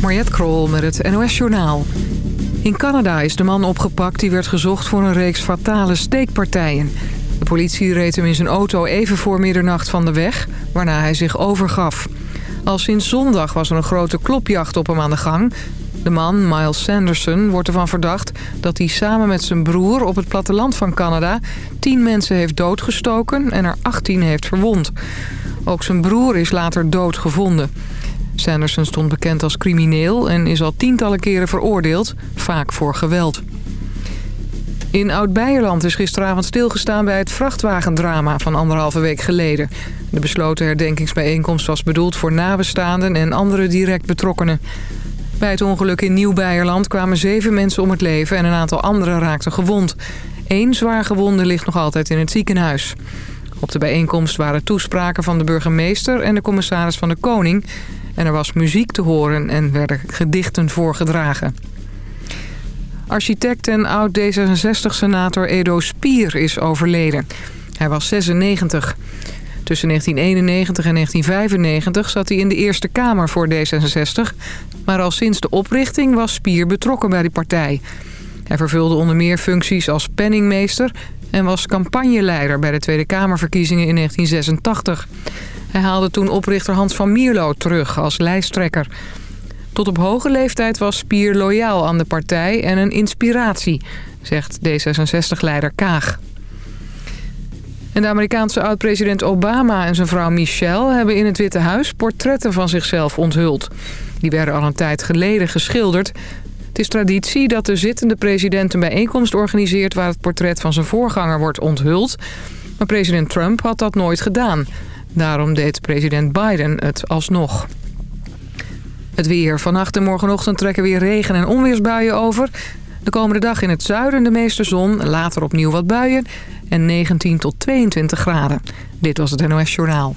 Mariette Krol met het NOS Journaal. In Canada is de man opgepakt die werd gezocht voor een reeks fatale steekpartijen. De politie reed hem in zijn auto even voor middernacht van de weg, waarna hij zich overgaf. Al sinds zondag was er een grote klopjacht op hem aan de gang. De man, Miles Sanderson, wordt ervan verdacht dat hij samen met zijn broer op het platteland van Canada... tien mensen heeft doodgestoken en er 18 heeft verwond. Ook zijn broer is later dood gevonden. Sanderson stond bekend als crimineel en is al tientallen keren veroordeeld, vaak voor geweld. In Oud-Beierland is gisteravond stilgestaan bij het vrachtwagendrama van anderhalve week geleden. De besloten herdenkingsbijeenkomst was bedoeld voor nabestaanden en andere direct betrokkenen. Bij het ongeluk in Nieuw-Beierland kwamen zeven mensen om het leven en een aantal anderen raakten gewond. Eén zwaar gewonde ligt nog altijd in het ziekenhuis. Op de bijeenkomst waren toespraken van de burgemeester en de commissaris van de Koning... En er was muziek te horen en werden gedichten voorgedragen. Architect en oud-D66-senator Edo Spier is overleden. Hij was 96. Tussen 1991 en 1995 zat hij in de Eerste Kamer voor D66. Maar al sinds de oprichting was Spier betrokken bij die partij. Hij vervulde onder meer functies als penningmeester... en was campagneleider bij de Tweede Kamerverkiezingen in 1986. Hij haalde toen oprichter Hans van Mierlo terug als lijsttrekker. Tot op hoge leeftijd was Spier loyaal aan de partij en een inspiratie, zegt D66-leider Kaag. En de Amerikaanse oud-president Obama en zijn vrouw Michelle... hebben in het Witte Huis portretten van zichzelf onthuld. Die werden al een tijd geleden geschilderd. Het is traditie dat de zittende president een bijeenkomst organiseert... waar het portret van zijn voorganger wordt onthuld. Maar president Trump had dat nooit gedaan... Daarom deed president Biden het alsnog. Het weer. Vannacht en morgenochtend trekken weer regen- en onweersbuien over. De komende dag in het zuiden de meeste zon, later opnieuw wat buien... en 19 tot 22 graden. Dit was het NOS Journaal.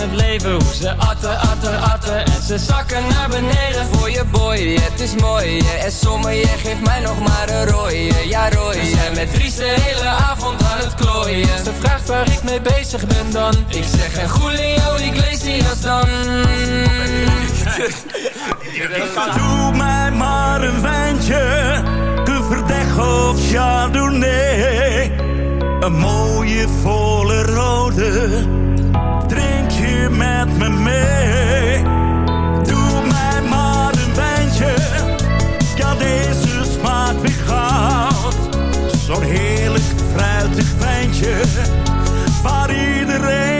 het leven. Hoe ze atten, atten, atten. En ze zakken naar beneden. Voor je boy, het is mooi En En sommige geeft mij nog maar een rooie. Ja rooie. We zijn met Dries de hele avond aan het klooien. Ze vraagt waar ik mee bezig ben dan. Ik zeg een en Julio Iglesias dan. Ik Doe mij maar een wijntje. Kuverdeg of Chardonnay. Een mooie volle rode met me mee. Doe mij maar een wijntje, ja deze smaakt weer goud. Zo'n heerlijk fruitig wijntje, waar iedereen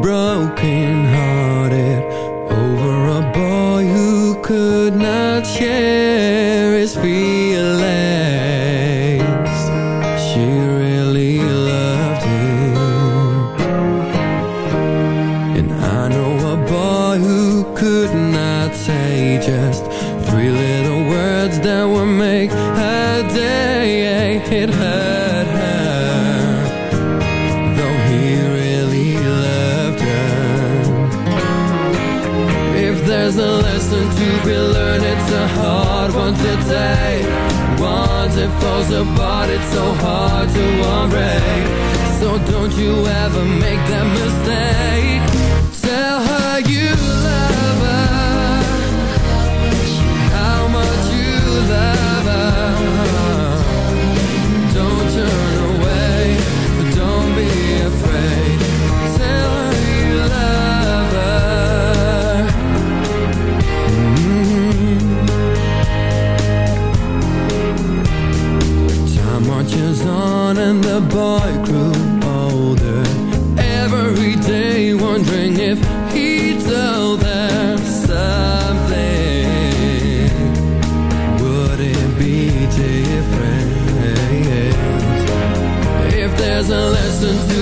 broken. it falls apart, it's so hard to unbreak. So don't you ever make Cause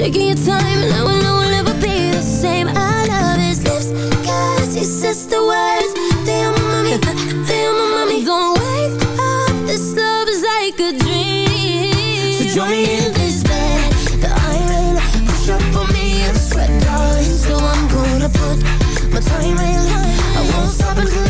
Taking your time, now I know we'll never be the same. I love his lips, cause he says the words Damn, mommy, damn, mommy. Don't wake up, this love is like a dream. So join me in this bed, the iron Push up on me and sweat, darling. So I'm gonna put my time in I won't stop until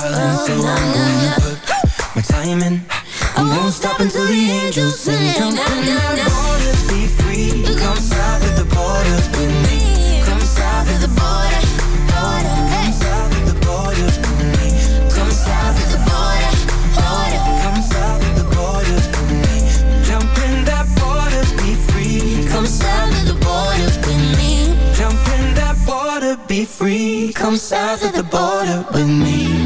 darling. So I'm gonna put my time in. We won't stop until the angels sing. Jump in that water, be free. Come south of the border with me. Come south of the border, border. Come south of the border with me. Come south of the border, border. Come south of the border with me. Jump in that be free. Come south of the border with me. Jump in that water, be free. Come south of the border with me.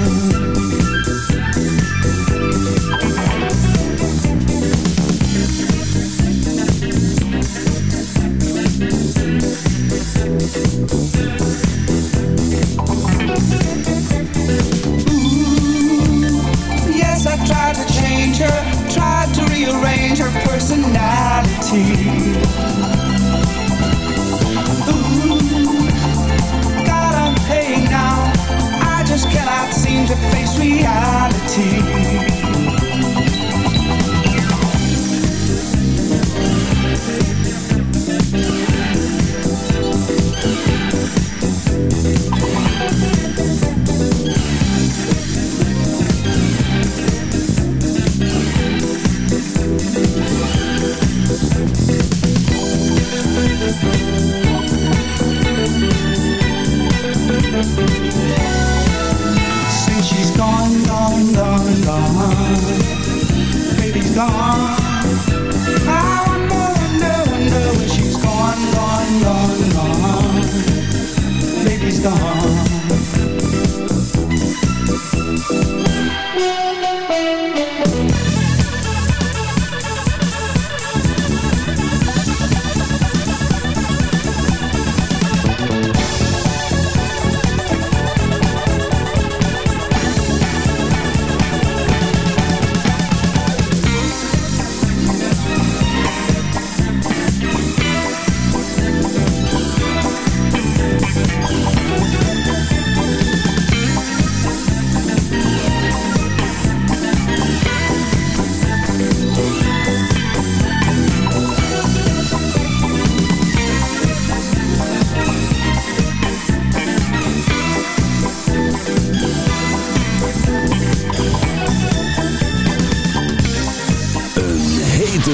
Personality. Now. I just cannot seem to face reality. star